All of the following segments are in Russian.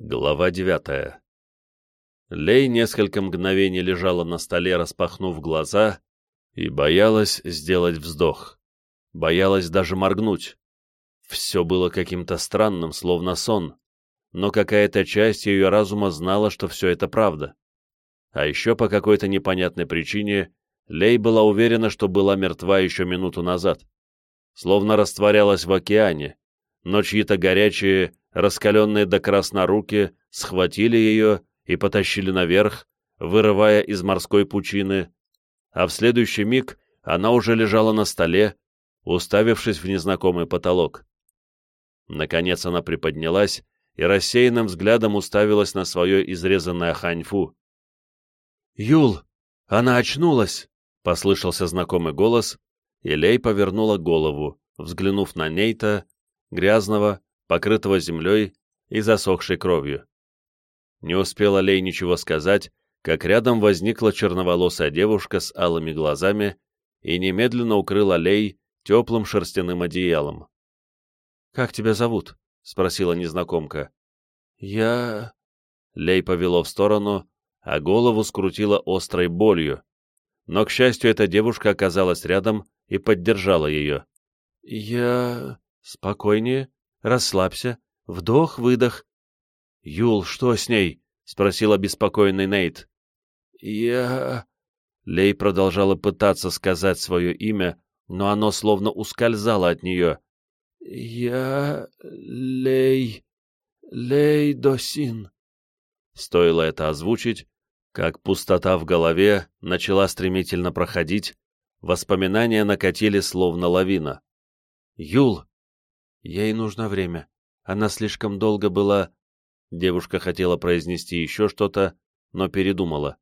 Глава девятая Лей несколько мгновений лежала на столе, распахнув глаза, и боялась сделать вздох. Боялась даже моргнуть. Все было каким-то странным, словно сон, но какая-то часть ее разума знала, что все это правда. А еще по какой-то непонятной причине Лей была уверена, что была мертва еще минуту назад. Словно растворялась в океане, но чьи-то горячие, раскаленные до красна руки, схватили ее и потащили наверх, вырывая из морской пучины, а в следующий миг она уже лежала на столе, уставившись в незнакомый потолок. Наконец она приподнялась и рассеянным взглядом уставилась на свое изрезанное ханьфу. «Юл, она очнулась!» — послышался знакомый голос, и Лей повернула голову, взглянув на Нейта, грязного, покрытого землей и засохшей кровью. Не успела Лей ничего сказать, как рядом возникла черноволосая девушка с алыми глазами и немедленно укрыла Лей теплым шерстяным одеялом. «Как тебя зовут?» — спросила незнакомка. «Я...» Лей повело в сторону, а голову скрутила острой болью. Но, к счастью, эта девушка оказалась рядом и поддержала ее. «Я...» «Спокойнее, расслабься, вдох-выдох». «Юл, что с ней?» — спросил обеспокоенный Нейт. «Я...» Лей продолжала пытаться сказать свое имя, но оно словно ускользало от нее. «Я... Лей... Лей Досин». Стоило это озвучить, как пустота в голове начала стремительно проходить, воспоминания накатили словно лавина. «Юл, Ей нужно время. Она слишком долго была... Девушка хотела произнести еще что-то, но передумала.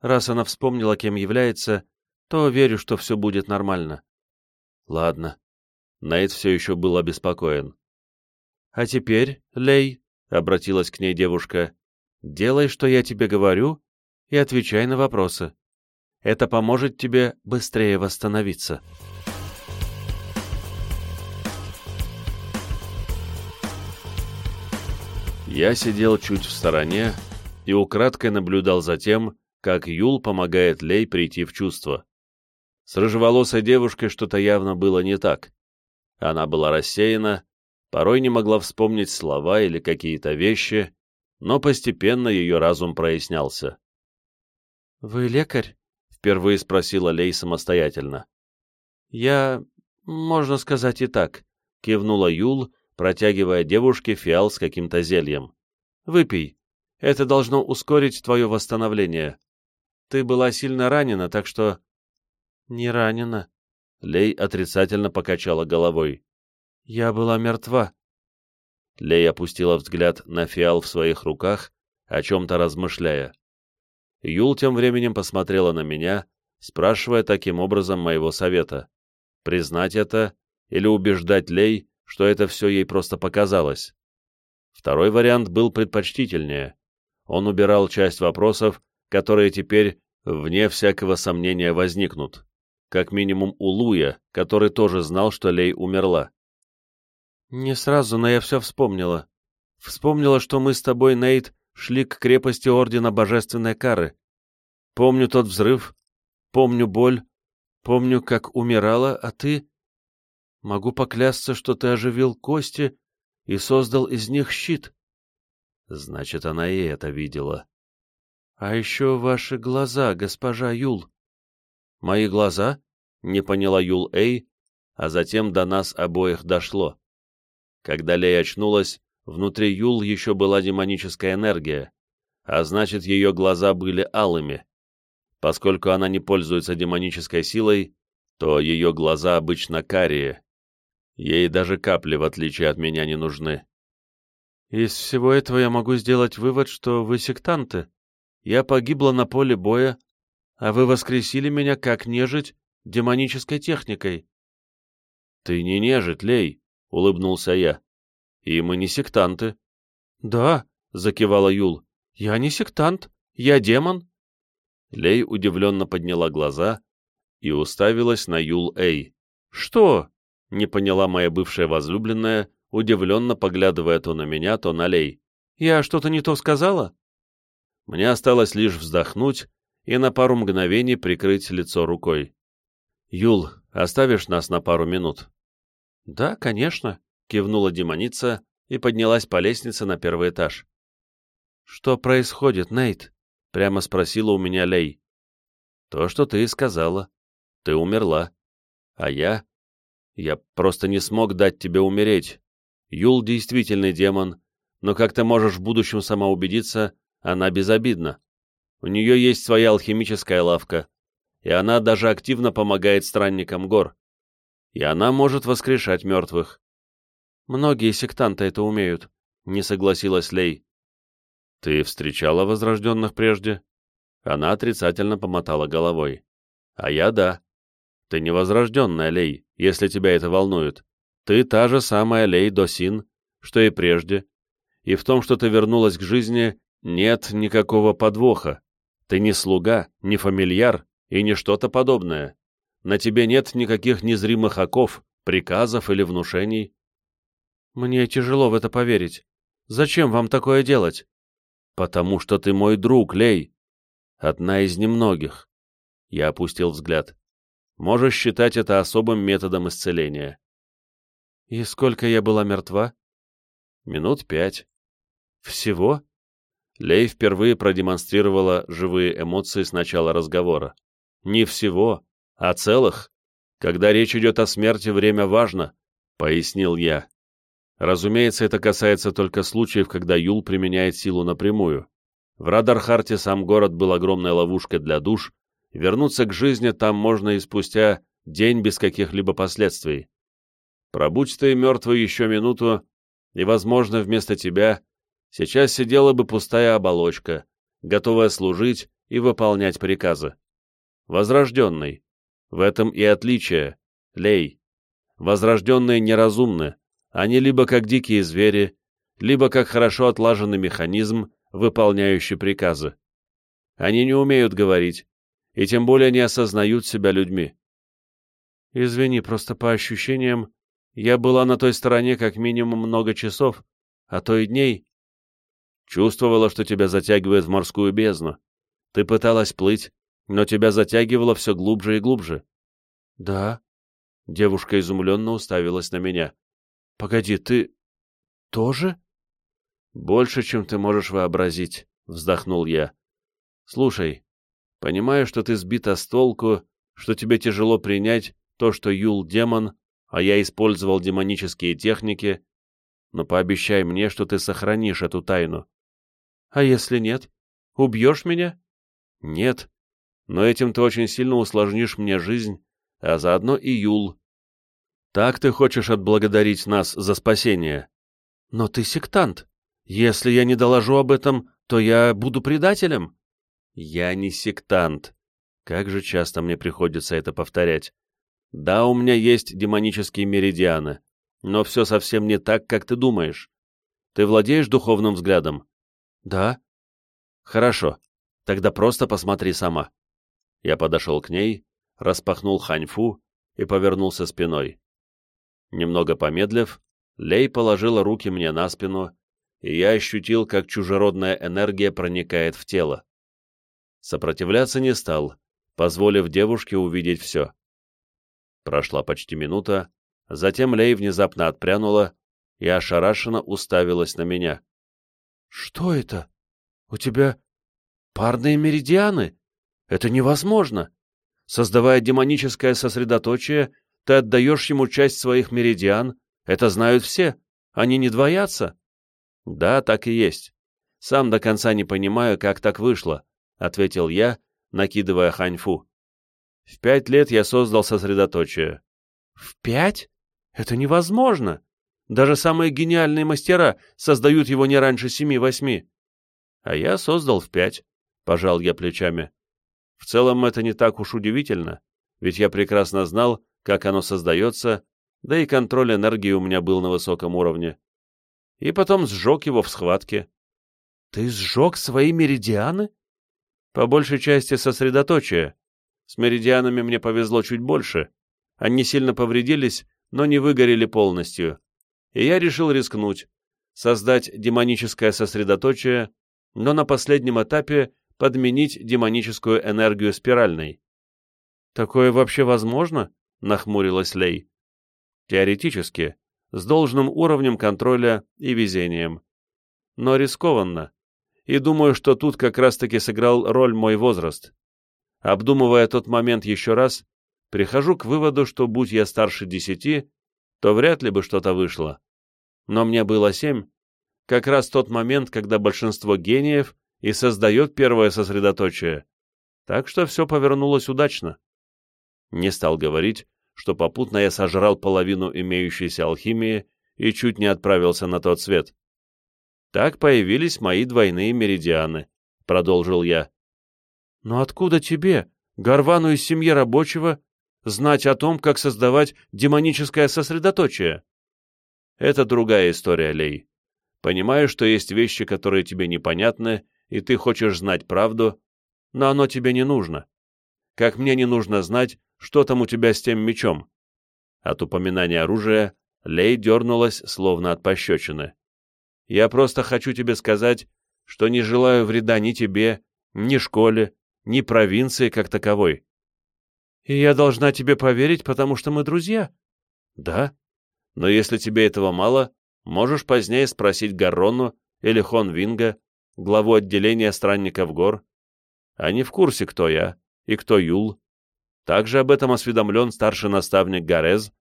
Раз она вспомнила, кем является, то верю, что все будет нормально. Ладно. Найт все еще был обеспокоен. А теперь, Лей, — обратилась к ней девушка, — делай, что я тебе говорю, и отвечай на вопросы. Это поможет тебе быстрее восстановиться. Я сидел чуть в стороне и украдкой наблюдал за тем, как Юл помогает Лей прийти в чувство. С рыжеволосой девушкой что-то явно было не так. Она была рассеяна, порой не могла вспомнить слова или какие-то вещи, но постепенно ее разум прояснялся. «Вы лекарь?» — впервые спросила Лей самостоятельно. «Я... можно сказать и так», — кивнула Юл, протягивая девушке фиал с каким-то зельем. «Выпей. Это должно ускорить твое восстановление. Ты была сильно ранена, так что...» «Не ранена». Лей отрицательно покачала головой. «Я была мертва». Лей опустила взгляд на фиал в своих руках, о чем-то размышляя. Юл тем временем посмотрела на меня, спрашивая таким образом моего совета. Признать это или убеждать Лей, что это все ей просто показалось. Второй вариант был предпочтительнее. Он убирал часть вопросов, которые теперь, вне всякого сомнения, возникнут. Как минимум у Луя, который тоже знал, что Лей умерла. «Не сразу, но я все вспомнила. Вспомнила, что мы с тобой, Нейт, шли к крепости Ордена Божественной Кары. Помню тот взрыв, помню боль, помню, как умирала, а ты... Могу поклясться, что ты оживил кости и создал из них щит. Значит, она и это видела. А еще ваши глаза, госпожа Юл. Мои глаза? Не поняла Юл Эй, а затем до нас обоих дошло. Когда Лей очнулась, внутри Юл еще была демоническая энергия, а значит, ее глаза были алыми. Поскольку она не пользуется демонической силой, то ее глаза обычно карие. Ей даже капли, в отличие от меня, не нужны. Из всего этого я могу сделать вывод, что вы сектанты. Я погибла на поле боя, а вы воскресили меня как нежить демонической техникой. — Ты не нежить, Лей, — улыбнулся я. — И мы не сектанты. — Да, — закивала Юл, — я не сектант, я демон. Лей удивленно подняла глаза и уставилась на Юл Эй. — Что? Не поняла моя бывшая возлюбленная, удивленно поглядывая то на меня, то на Лей. Я что-то не то сказала?» Мне осталось лишь вздохнуть и на пару мгновений прикрыть лицо рукой. «Юл, оставишь нас на пару минут?» «Да, конечно», — кивнула демоница и поднялась по лестнице на первый этаж. «Что происходит, Нейт?» — прямо спросила у меня Лей. «То, что ты и сказала. Ты умерла. А я? Я просто не смог дать тебе умереть. Юл действительный демон, но, как ты можешь в будущем сама убедиться, она безобидна. У нее есть своя алхимическая лавка, и она даже активно помогает странникам гор. И она может воскрешать мертвых. Многие сектанты это умеют, не согласилась Лей. Ты встречала возрожденных прежде? Она отрицательно помотала головой. А я да. Ты не возрожденная, Лей, если тебя это волнует. Ты та же самая Лей Досин, что и прежде. И в том, что ты вернулась к жизни, нет никакого подвоха. Ты не слуга, не фамильяр и не что-то подобное. На тебе нет никаких незримых оков, приказов или внушений. Мне тяжело в это поверить. Зачем вам такое делать? Потому что ты мой друг, Лей. Одна из немногих. Я опустил взгляд. Можешь считать это особым методом исцеления. И сколько я была мертва? Минут пять. Всего? Лей впервые продемонстрировала живые эмоции с начала разговора. Не всего, а целых. Когда речь идет о смерти, время важно, пояснил я. Разумеется, это касается только случаев, когда Юл применяет силу напрямую. В Радархарте сам город был огромной ловушкой для душ, вернуться к жизни там можно и спустя день без каких-либо последствий. Пробудь ты мертвый еще минуту, и, возможно, вместо тебя сейчас сидела бы пустая оболочка, готовая служить и выполнять приказы. Возрожденный. В этом и отличие. Лей. Возрожденные неразумны. Они либо как дикие звери, либо как хорошо отлаженный механизм, выполняющий приказы. Они не умеют говорить, и тем более не осознают себя людьми. Извини, просто по ощущениям, я была на той стороне как минимум много часов, а то и дней. Чувствовала, что тебя затягивает в морскую бездну. Ты пыталась плыть, но тебя затягивало все глубже и глубже. — Да. Девушка изумленно уставилась на меня. — Погоди, ты... тоже? — Больше, чем ты можешь вообразить, — вздохнул я. — Слушай, понимаю, что ты сбита с толку, что тебе тяжело принять то, что Юл — демон, а я использовал демонические техники, но пообещай мне, что ты сохранишь эту тайну. А если нет? Убьешь меня? Нет. Но этим ты очень сильно усложнишь мне жизнь, а заодно и Юл. Так ты хочешь отблагодарить нас за спасение? Но ты сектант. Если я не доложу об этом, то я буду предателем. Я не сектант. Как же часто мне приходится это повторять. Да, у меня есть демонические меридианы, но все совсем не так, как ты думаешь. Ты владеешь духовным взглядом? Да. Хорошо, тогда просто посмотри сама. Я подошел к ней, распахнул ханьфу и повернулся спиной. Немного помедлив, Лей положила руки мне на спину, и я ощутил, как чужеродная энергия проникает в тело. Сопротивляться не стал, позволив девушке увидеть все. Прошла почти минута, затем Лей внезапно отпрянула и ошарашенно уставилась на меня. «Что это? У тебя парные меридианы? Это невозможно! Создавая демоническое сосредоточие, ты отдаешь ему часть своих меридиан, это знают все, они не двоятся». «Да, так и есть. Сам до конца не понимаю, как так вышло», — ответил я, накидывая ханьфу. «В пять лет я создал сосредоточие». «В пять? Это невозможно!» Даже самые гениальные мастера создают его не раньше семи-восьми. А я создал в пять, — пожал я плечами. В целом это не так уж удивительно, ведь я прекрасно знал, как оно создается, да и контроль энергии у меня был на высоком уровне. И потом сжег его в схватке. Ты сжег свои меридианы? По большей части сосредоточие. С меридианами мне повезло чуть больше. Они сильно повредились, но не выгорели полностью и я решил рискнуть. создать демоническое сосредоточие, но на последнем этапе подменить демоническую энергию спиральной. «Такое вообще возможно?» — нахмурилась Лей. «Теоретически, с должным уровнем контроля и везением. Но рискованно. И думаю, что тут как раз-таки сыграл роль мой возраст. Обдумывая тот момент еще раз, прихожу к выводу, что будь я старше десяти, то вряд ли бы что-то вышло. Но мне было семь, как раз тот момент, когда большинство гениев и создает первое сосредоточие. Так что все повернулось удачно. Не стал говорить, что попутно я сожрал половину имеющейся алхимии и чуть не отправился на тот свет. Так появились мои двойные меридианы, продолжил я. Но откуда тебе, Гарвану из семьи рабочего, знать о том, как создавать демоническое сосредоточие? Это другая история, Лей. Понимаю, что есть вещи, которые тебе непонятны, и ты хочешь знать правду, но оно тебе не нужно. Как мне не нужно знать, что там у тебя с тем мечом. От упоминания оружия Лей дернулась, словно от пощечины. Я просто хочу тебе сказать, что не желаю вреда ни тебе, ни школе, ни провинции как таковой. И я должна тебе поверить, потому что мы друзья? Да. Но если тебе этого мало, можешь позднее спросить Гаррону или Хон Винга, главу отделения странников гор. Они в курсе, кто я и кто Юл. Также об этом осведомлен старший наставник Гарез,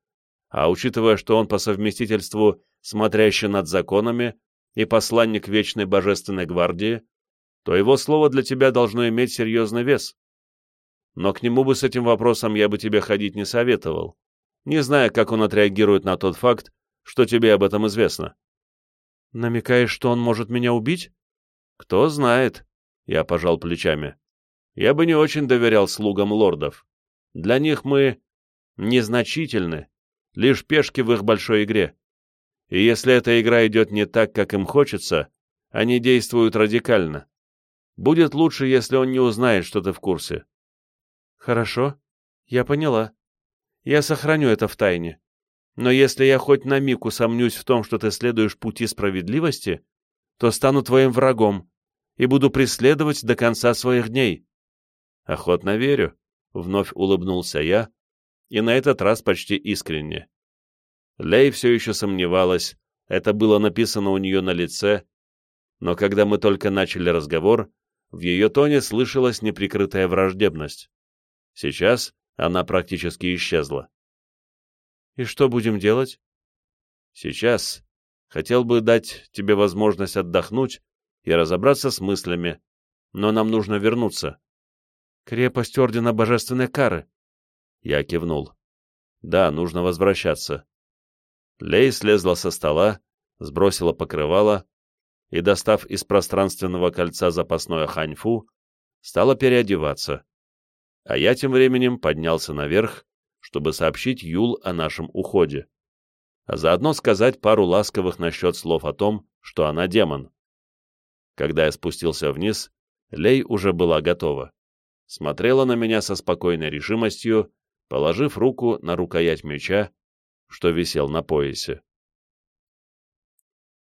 а учитывая, что он по совместительству смотрящий над законами и посланник Вечной Божественной Гвардии, то его слово для тебя должно иметь серьезный вес. Но к нему бы с этим вопросом я бы тебе ходить не советовал, не зная, как он отреагирует на тот факт, что тебе об этом известно. Намекаешь, что он может меня убить? Кто знает, я пожал плечами. Я бы не очень доверял слугам лордов. Для них мы незначительны, лишь пешки в их большой игре. И если эта игра идет не так, как им хочется, они действуют радикально. Будет лучше, если он не узнает, что ты в курсе. Хорошо, я поняла. Я сохраню это в тайне. Но если я хоть на миг усомнюсь в том, что ты следуешь пути справедливости, то стану твоим врагом и буду преследовать до конца своих дней. Охотно верю, — вновь улыбнулся я, и на этот раз почти искренне. Лей все еще сомневалась, это было написано у нее на лице, но когда мы только начали разговор, в ее тоне слышалась неприкрытая враждебность. Сейчас она практически исчезла. «И что будем делать?» «Сейчас хотел бы дать тебе возможность отдохнуть и разобраться с мыслями, но нам нужно вернуться». «Крепость Ордена Божественной Кары». Я кивнул. «Да, нужно возвращаться. Лей слезла со стола, сбросила покрывало и, достав из пространственного кольца запасное ханьфу, стала переодеваться. А я тем временем поднялся наверх, чтобы сообщить Юл о нашем уходе, а заодно сказать пару ласковых насчет слов о том, что она демон. Когда я спустился вниз, Лей уже была готова. Смотрела на меня со спокойной решимостью, положив руку на рукоять меча что висел на поясе.